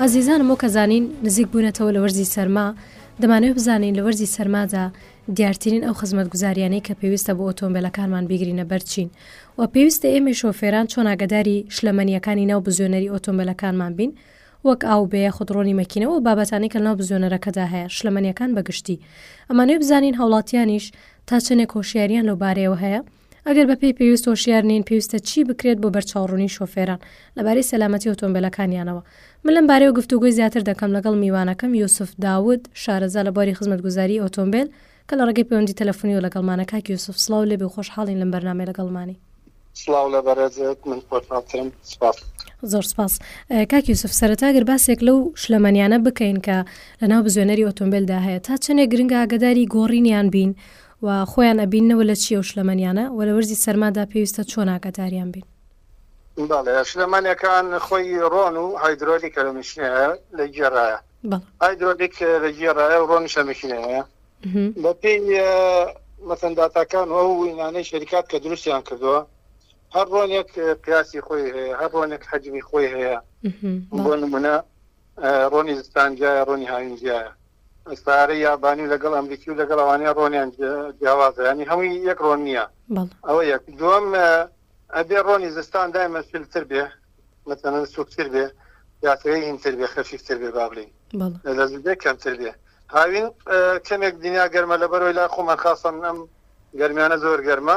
ئازیزانم وەک ئەزانین نزیک بوونەتەوە لە وەرزی سەرما، دەمانەوێت بزانین لە وەرزی سەرمادا دیارترین ئەو خزمەتگوزاریانەی کە پێویستە بۆ ئۆتۆمبێلەکانمان بیگرینە بەر چین و پێویستە ئێمەی شۆفێران چۆن ئاگەداری شلەمەنییەکانی ناو بزوێنەری ئۆتۆمبێلەکانمان بین وەک ئاو بێ یاخود ڕۆنی مەکینە و ئەو بابەتانەی کە لەناو بزوێنەرەکەدا هەیە شلەمەنییەکان بە گشتی ئەمانەوێت بزانین هاوڵاتیانیش تا چەندێک هۆشیارییان لەو بارەیەوە هەیە ئەگەر بە پێی پێویست هۆشیار نین پێویستە چی بکرێت بۆ بەرچاوڕوونی شۆفێران لەبارەی سەلامەتی ئۆتۆمبیلەکانیانەوە من لەم بارەیەوە گفتوگۆی زیاتر دەکەم لەگەڵ میوانەکەم یوسف داود شارەزا لە بواری خزمەتگوزاری ئۆتۆمبیل کە لە ڕێگەی پەیوەندی تەلەفونیەوە لەگەڵمانە کاک یوسف سڵاو لێبێ و خۆشحاڵین لەم بەرنامەیە لەگەڵمانی سڵاو لە بەرێزت من خۆشحاڵترم سپاس زۆر سپاس کاک یوسف سەرەتا گەر باسێک لەو شلەمەنیانە بکەین کە لە ناو بزوێنەری ئۆتۆمبیلدا هەیە تا چەندێک گرنگە ئاگداری گۆڕینیان بین و خۆیان ئەبیننەوە لە چی ئەو شلەمەنیانە؟ وە لە وەرزی سەرمادا پێویستە چۆن ئاگاداریان بین؟ بەڵێ شلەمەنیەکان خۆی ڕۆن و هایدرۆلیکە لە میشنێ لە گێڕایە هایدرۆلیک لە گێڕایە و ڕۆنیش لە میشنێە بە پێی مەسەن داتاکان ئەو وینانەی شەریکات کە دروستیان کردووە هەر ڕۆنێک قیاسی خۆی هەیە هەر ڕۆنێک حەجمی خۆی هەیە بۆ نمونە ڕۆنی زستان جیایە ڕۆنی هاوین جیایە ئیستعارەی یابانی لەگەڵ ئەمریکی و لەگەڵ ئەوانەی ڕۆنیان جیاوازە ینی هەمووی یەک ڕۆن نییە ئەوە یەک دووەم ئەبێ ڕۆنی زستان دایمە فیلتر بێ مەتەنەن سوکتر بێ یاتەیە هینتر بێ خەفیفتر بێ بابلین لە زودێک کەمتر بێ هاوین کەمێک دنیا گەرمە لە بەرەوەی لا خۆمان خاستان ئەم گەرمیانە زۆر گەرمە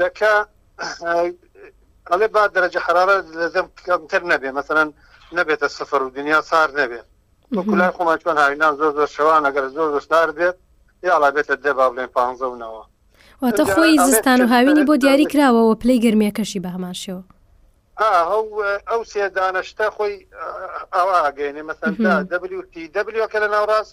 دەکا ئەڵێ با دەرەجە حرارە لەزەم کەمتر نەبێ مەسەەن نەبێتە سفر و دنیا سار نەبێ وەکولای خۆمان چۆن هاوینان زۆر زۆر شەوان ئەگەر زۆر زۆر سار بێت یاڵا بێتە دێ با بڵێن پانزەونەوە واتە خۆی زستان و هاوینی بۆ دیاری کراوەوە پلەی گرمێکەشی بە هەمان شێوە ئەو سێدانەشتە خۆی ئەوە ئاگەێنێ مەسەندا دەبلی و تی دەبلیەکە لە ناوڕاست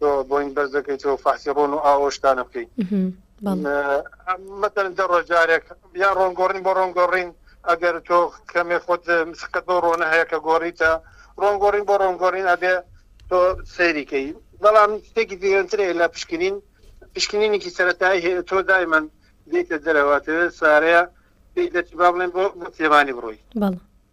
تۆ بۆینگ بەرز دەکەیتەوە فەحسی ڕۆن و ئاو ئەو شتانە بکەیت مەتەن دە ڕۆژ جارێک یان ڕۆن گۆڕین بۆ ڕۆن گۆڕین ئەگەر تۆ کەمێ خۆت سقەت بۆ ڕۆنە هەیە کە گۆڕیتە ڕۆن گۆڕین بۆ ڕۆن گۆڕین ئەبێ تۆ سەیریکەی بەڵام شتێکی دیێنترێ لە پشکنین پشکنینێکی سەرەتایی هەیە تۆ دایمەن دێتە دەرەوەتەوێت سارەیە دەچی با بڵێن بۆ بۆ تێبانی بڕۆی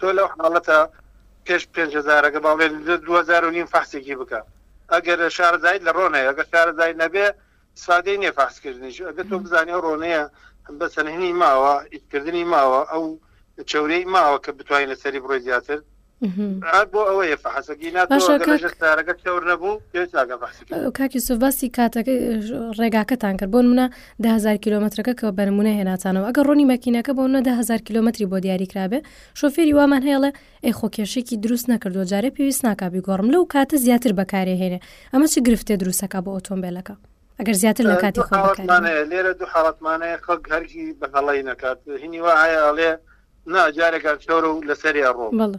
تۆ لەو حاڵەتە پێش پێنج هەزارەکە باڵێ دوو هەزار و نیم فەحسێکی بکە ئەگەر شارەزایت لە ڕۆنەیە ئەگەر شارەزای نەبێ سادەی نیە فەحسکردنیش ئەگەر تۆ بزانانی ئەو ڕۆنەیە بە سەرهنی ماوە ئیتکردنی ماوە ئەو چورەی ماوە کە بتوانین لە سەری بڕۆی زیاتر بۆ ئەوەیە فەحسەکی ناتۆگەشتارەکە تەور نەبوو پێ ناگە بەحسی کاکی سوباسی کاتەکە ڕێگاکەتان کرد بۆن منە دە هەزار کیلۆمەترەکە کە بە نموونە هێناتانەوە ئەگەر ڕۆنی مەکینەکە بۆ نە دە هەزار کیلۆمەتری بۆ دیاری کرابێ شۆفێری وامان هەیەڵێ ئەی خۆ کێشێکی دروست نەکردو جارێ پێویست ناکا بیگۆڕم لەو کاتە زیاتر بەکارێ هێنێ ئەمە چ گرفتێ دروستەکە بۆ ئۆتۆمبیلەکە ئەگەر زیاتر لە کاتی خۆ بەکارێ لێرە دوو حاڵەتمانەیە خەڵک هەرگی بە هەڵەی نەکات هینی وایە ئەڵێ نا جارێکە شەورە و لەسەریا ڕۆ بەڵێ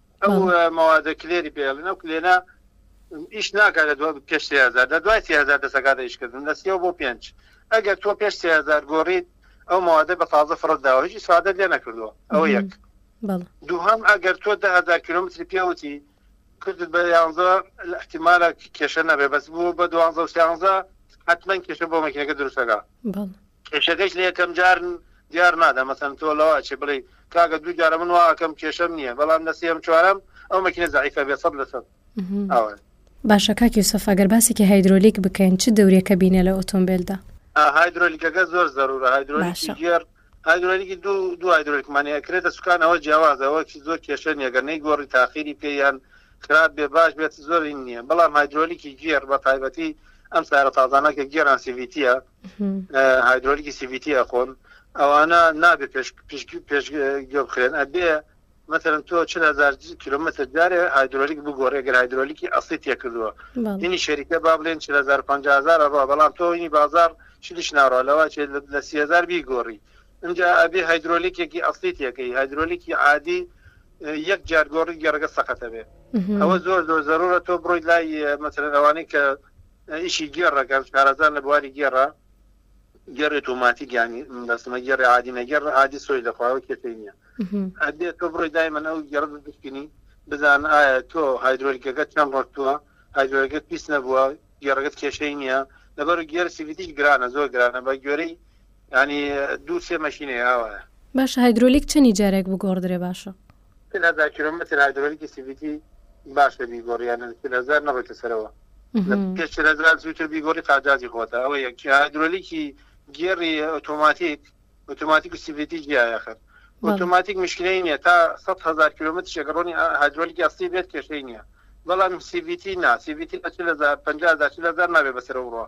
ئەو مەوادە کلێری پێڵن ئەو کلێنە ئیش ناکات لە دوای پێش سێهزار لە دوای سێهزار دەسەکات ئیشکردن لە سێ بۆ پێنج ئەگەر تۆ پێش سێهزار گۆڕیت ئەو مەوادە بە تازە فڕت داوە هیچ سادە لێ نەکردووە ئەوە یەک دووهەم ئەگەر تۆ دههزار کیلومتری پێوتی کردت بە یانزە لە احتیمالە کێشە نەبێ بەس بوو بە دوانزە و سیانزە حتمما کێشە بۆ مەکینەکە دروستەکە کێشەکەیش لە یەکەم جار دیار نابێت، مەسەلەن تۆ لەوە ئەچێت بڵێی کاکە دوو جارە من وا ئەکەم کێشەم نییە، بەڵام لە سێیەم چوارەم ئەو مەکینە زەعیف ئەبێت سەد لە سەد ئەوەیە. باشە کاک یوسف ئەگەر باسێکی هایدرۆلیک بکەین چ دەورێک ئەبینێ لە ئۆتۆمبێلدا؟ هایدرۆلیکەکە زۆر زەرورە هایدرۆلیکی گێڕ هایدرۆلیکی دوو دوو هایدرۆلیکمان هەیە ئەکرێتە سوکان ئەوە جیاوازە ئەوە چی زۆر کێشە نییە گەر نەیگۆڕی تاخیری پێ یان خراپ بێ باش بێت زۆری نییە بەڵام هایدرۆلیکی گێڕ بە تایبەتی ئەم سارە تازانە کە گێران سیڤیتیە هایدرۆلیکی سی ڤی تی ئەخۆن ئەوانە نابێ پێش پێش گوێ بخرێن ئەبێ مثلەن تۆ چ هزار کیلومتر دارێ هایدرۆلیک بگۆڕێ گەر هایدرۆلیکی ئەسی تێکردووە هینی شەریکە با بڵێن 450هزار ڕوا بەڵام تۆ هینی بازار چلیش ناڕۆ لەوە لە سیهزار بیگۆڕی اینجا ئەبێ هایدرۆلیکێکی ئەسی تێکەی هایدرۆلیکی عادی یەک جار گۆڕی گەڕگە سەقەتە بێ ئەوە زۆر زۆر زەرورە تۆ بڕۆیت لای مەسەرەوانی کە ئیشی گێڕە کە شارەزا لە بواری گێڕە گێڕی ئۆتۆماتیک یانی بەسمە گێڕی عادی نەگێڕ عادی سۆی لە خواوە کێشەی نییە ئەدێ تۆ بڕۆی دایمەن ئەو گێڕ بشکینی بزان ئایا تۆ هایدرۆلیکەکە چەند ڕۆشتووە هایدرۆلەکەت پیس نەبووە گێڕەکەت کێشەی نییە لەبەر گێر سیفیتیش گرانە زۆر گرانە بە گوێرەی ینی دوو سێ مەشینەیە ئاوایە باش هایدرۆلیک چەنی جارێک بگۆڕدرێ باشە چل هەزار کیلۆمەتر هایدرۆلیکی سیڤیتی باشە بیگۆڕی یان چل هەزار نەڕۆیتە سەرەوە لە مهم. پێش چل هەزار زووتر بیگۆڕی قازازی خۆتە ئەوە یەک چی هایدرۆلیکی گێڕی ئۆتۆماتیک ئۆتۆماتیک و سیڤیتی جیایە ئەخر بەڵێ ئۆتۆماتیک مشکلەی نییە تا سەد هەزار کیلۆمەتریش ئەگەر ڕۆنی ئا هایدرۆلیکی ئەسڵی بێت کێشەی نییە بەڵام سیڤیتی نا سیڤیتی لە چل هەزار پەنجا هەزار چل هەزار نابێت بەسەرەوە بڕوا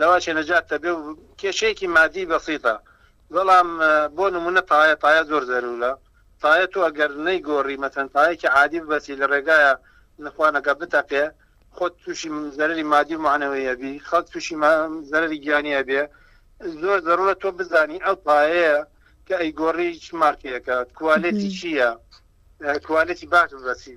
لەوە چێ نەجات دەبێ و کێشەیەکی مادی بەسیتە بەڵام بۆ نمونە تایە تایە زۆر زەرورە تایە تۆ گەر نەی گۆری مەسەن تایەکی عادی ببەسی لە ڕێگایە نەخوانەکە بتەقێ خۆت توشی زەرەری مادی و مەعنەوی ئەبی خەڵک توشی زەرەری گیانی ئەبێ زۆر زەرورە تۆ بزانی ئەو تایەیە کە ئەی گۆری چ مارکەیەکە کوالێتی چیە کوالێتی باش ببەسی.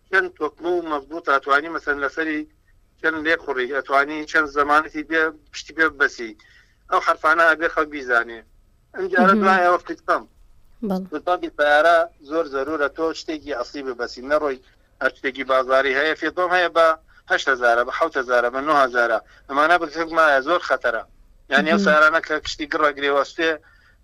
چەن تۆکمە و مەزبووتە ئەتوانی مەسەن لەسەری چەن لێکخوڕی ئەتوانی چەن زەمانەتی بێ پشتی پێ بەسی ئەو حرفانە ئەبێ خەڵ بیزانێ ئەمجارە دوای ئەوە فکتم بەڵی پارە زۆر زەرورە تۆ شتێکی ئەسی ببەسی نەڕۆی هەر شتێکی بازاری هەیە فێتۆم هەیە بە هەشت هەزارە بە حوت هەزارە بە نۆ هەزارە ئەمانە بکردمایە زۆر خەتەرە یانی ئەو سارانە کە کشتی گڕە گرێوەستێ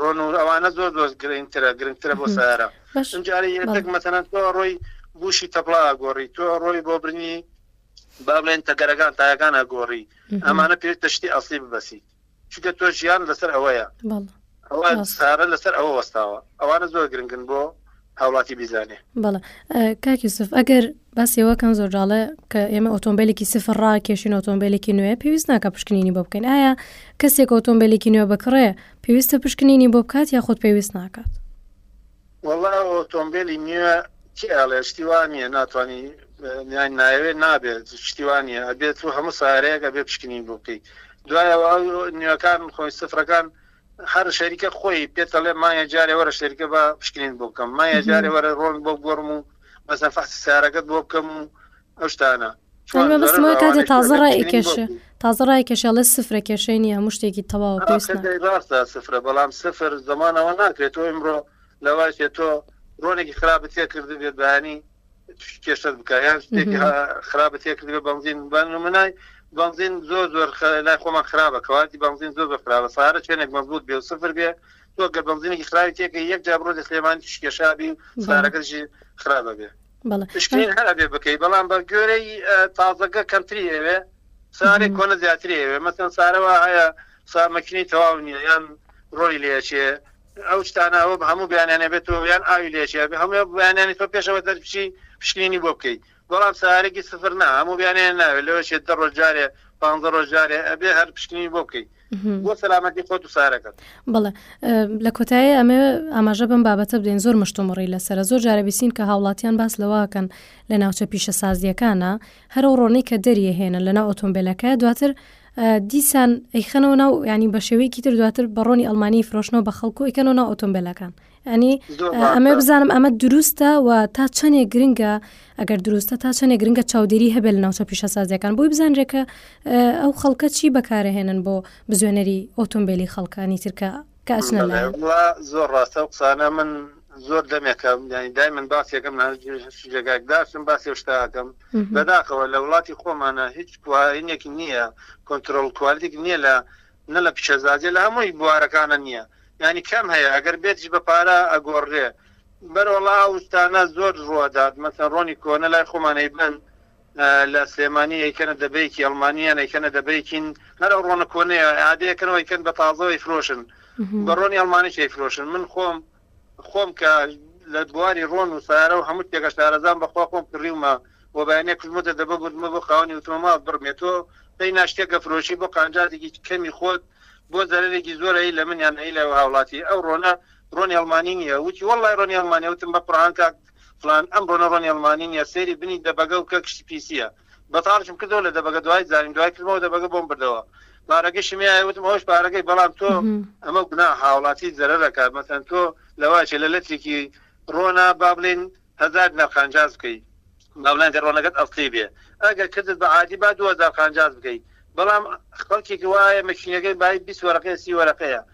ڕۆنوور ئەوانە زۆر زۆر گرنگ ترە گرنگ ترە بۆ سارە ئەمجارە یەک مەتەنەن تۆ ڕۆی بوشی تەپڵا ئەگۆڕی تۆ ڕۆی بۆ برنی با بڵێن تەگەرەکان تایەکان ئەگۆڕی ئەمانە پێ تەشتی ئەسلی ببەسی چگە تۆ ژیان لەسەر ئەوەیە ئەوە سارە لەسەر ئەوە وەستاوە ئەوانە زۆر گرنگن بۆ هاوڵاتی بیزانێ بەڵە کاک یوسف ئەگەر باسیەوە کەم زۆرجاڵە کە ئێمە ئۆتۆمبیلێکی سفر ڕاکێشین ئۆتۆمبیلێکی نوێ پێویست ناکە پشکنینی بۆ بکەین ئایا کەسێک ئۆتۆمبیلێکی نوێ بکڕێ پێویستە پشکنینی بۆ بکات یا خۆت پێویست ناکات وڵا ئۆتۆمبیلی نوێ کێڵێ شتیوانە ناتوانانی یان ناوێ نابێت شتیوانە ئەبێت و هەموو سارەیەک ئەبێ پشکنین بۆ بکەیت دوایەوە نوێەکان خۆی سفرەکان هەر شەریکە خۆی پێت ئەڵێ مایە جارێ وەرە شەریکە با پشکنین بۆ بکەم مایە جارێ وەرە ڕۆن بۆ گۆڕم و مەسەن فەحسی سارەکەت بۆ بکەم و ئەو شتانە چۆن بەس ما کاتێ تازە ڕای کێش تازە ڕای کێشەڵە سفرە کێشەی نییە هەموو شتێکی تەواو ئەمە پێویستە خێدای ڕاستە سفرە بەڵام سفر زمانەوە ناکرێت تۆ ئمڕۆ لەواشێ تۆ ڕۆنێکی خراپت تێ کرد بێت بەیانی کێشت بکە یان شتێکی خراپە تێکردێ بەنزین بەن منای بەنزین زۆر زۆر لای خۆمان خراپە کەواتی بەنزین زۆر زۆر خراپە سارە چێنێک مەزبوط بێ و سفر بێ تۆ گە بەنزینێکی خراوی تێکە یەک جا بڕۆ لە سلێمانی شکێشابی و سارەکەشی خراپە بێ شکین هەربێ بکەی بەڵام بە گوێرەی تازەگە کەمتری ئەوێ سارێ کۆنە زیاتری ئەوێ مەسەن سارەوە هەیە سامەکینی تەواو نییە یان ڕۆی لێچێ ئەو شتانە ئەوە هەموو بیانیان هەبێت تۆ یان ئاوی لە یەکێ هەبێت هەمووی بیانیانی تۆ پێش ئەوە دەربچی پشکنینی بۆ بکەی بەڵام سەهارێکی سفر نا هەموو بیانیان ناوێت لەوە چێت دە ڕۆژ جارێ پانزە ڕۆژ جارێ ئەبێ هەر پشکنینی بۆ بکەی بۆ سەلامەتی خۆت و سارەکەت بەڵێ لە کۆتایی ئەمێ ئاماژە بم بابەتە بدەین زۆر مشتومڕی لەسرە زۆر جارە بیسین کە هاوڵاتیان باس لەواکەن لە ناوچە پیشە سازیەکانە هەرو ڕۆنی کە دەریە هێنە لەنا ئۆتۆمبیلەکە دواتر دیسان ئەیخەنەوە ناو ینی بە شێوەیەکی تر دواتر بەڕۆنی ئەلمانی فرۆشنەوە بە خەڵکو ئەیکەنەوە ناو ئۆتۆمبیلەکان ئەنی ئەمە بزانم ئەمە دروستە و تا چەندێ گرنگە ئەگەر دروستە تا چەندێ گرنگە چاودێری هەبێت لە ناوچە پیشە سازەکان بۆی بزانرێکە ئەو خەڵکە چی بەکارهێنن بۆ بزوێنەری ئۆتۆمبیلی خەڵکانی ترکە کە ئەچنە لایان. وەڵا زۆر ڕاستە ئەو قسانە من زۆر دەمێکە یانی دایمن باسیەکەم هەر جێگایەک داشم باسی ئەو شتە ئەکەم بەداخەوە لە وڵاتی خۆمانە هیچ کوارینێکی نییە کۆنتترۆل کوالێتێک نییە لە نە لە پیشەزاجە لە هەمووی بوارەکانە نییە ینی کەم هەیە ئەگەر بێتیش بە پارە ئەگۆڕێ بەرەوەڵا ئەوستانە زۆر ڕووەدات مەسەن ڕۆنی کۆنە لای خۆمانەی بن لە سلێمانی ئەیکەنە دەبەیکی ئەڵمانیان ئەیکەنە دەبەیکین هەر ئەو ڕۆنە کۆنەیە ئادەیە کەنەوە ئەیکەن بە تازەوە ئەیفرۆشن بە ڕۆنی ئەڵمانیش ئەیفرۆشن من خۆم خۆم کە لە بواری ڕۆن و سارە و هەموو شتێکە شارەزان بەخوا خۆم کڕیومە بۆ بەیانە کوژمەتە دەبە گوتمە بۆ خاوەنی وتۆمات بڕمێ تۆ پێی ناشتێکە فرۆشی بۆ قانجاتێکی کەمی خۆت بۆ زەرێکی زۆرەی لە منیان ئەی لە هاوڵاتی ئەو ڕۆنە ڕۆنی ئەڵمانی نییە وتی وەڵی ڕۆنی ئەڵمانیا وتم بە قڕان کاک فلان ئەم بۆنە ڕۆنی ئەڵمانی نیە سەیری بنی دەبەگە و کە کشتی پیسیە بەتاڵیشم کردەوە لە دەبەگە دوای زانیم دوای کردمەوە دەبەگە بۆم بردەوە پارەکەی شمیایە وتم ئەوش پارەکەی بەڵام تۆ ئەمە گونا هاوڵاتی زەرە دەکات مەسەن تۆ لەواچێ لە لەترێکی ڕۆنا بابلین هەزار دینار قانجاز بکەی بابلین گەر ڕۆنەکەت ئەسڵی بێ ئەگەر کردت بە عادی با دوو هەزار قانجاز بکەی بەڵام خەڵکێکی وایە مەکینەکەی بای بیست وەرەقەیە سی وەرەقەیە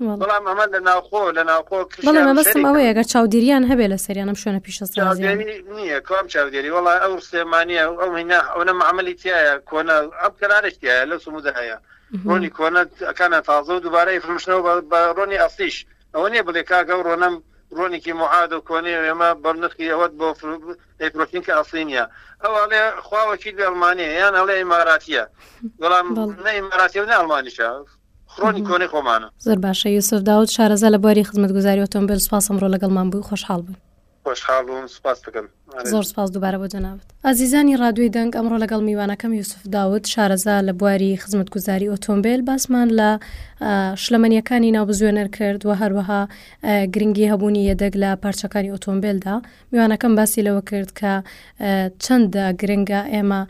وەڵا. بەڵام ئەمە لە ناوخۆ لە ناوخۆ بەڵێ کشیان مەبەستم شەریکن ئەوەیە گەر چاودێریان هەبێ لە سەریان ئەم شوێنە پیشەسازیانە چاودێری نییە کام چاودێری وەڵا ئەو سلێمانیە و ئەو هینا ئەونە معاملی تایە کۆنە ئەم کەنارش تایە لەو سمودە هەیە ڕۆنی کۆنە ئەکانە تازە و دووبارە ئیفرمشنەوە بە- بە ڕۆنی ئەسیش ئەوە نییە بڵێ کاکە ئەو ڕۆنەم ڕۆنێکی معاد و کۆنێ و ئێمە بەم نرخی ئەوەت بۆ فر- ئەیفرۆشین کە ئەسلی نییە ئەو ئەڵێ خواوەکیل بێ ئەڵمانیە یان ئەڵێ ئیماراتیە بەڵام بەڵێ. نە ئیماراتی و نە ئەڵمانیشە خڕۆنی کۆنەی خۆمانە زۆر باشە یوسف داود شارەزا لە بواری خزمەتگوزاری ئۆتۆمبیل سوپاس ئەمڕۆ لەگەڵمان بووی خۆشحاڵ بووین خۆشحاڵ بووم سوپاس دەکەم زۆر سپاس دووبارە بۆ جەنابت ئازیزانی ڕادوی دەنگ ئەمڕۆ لەگەڵ میوانەکەم یوسف داود شارەزا لە بواری خزمەتگوزاری ئۆتۆمبیل باسمان لە شلەمەنیەکانی ناو بزوێنەر کرد و هەروەها گرنگی هەبوونی یەدەگ لە پارچەکانی ئۆتۆمبیلدا میوانەکەم باسی لەوە کرد کە چەندە گرنگە ئێمە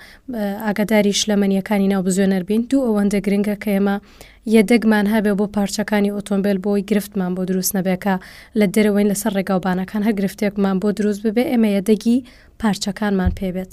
ئاگاداری شلەمەنیەکانی ناو بزوێنەر بین دوو ئەوەندە گرنگە کە ئێمە یەدەگمان هەبێ بۆ پارچەکانی ئۆتۆمبیل بۆی گرفتمان بۆ دروست نەبێکە لە دەرەوەین لەسەر ڕێگاوبانەکان هەر گرفتێکمان بۆ دروست ببێ ئێمە یەدەگی پارچەکانمان پێبێت.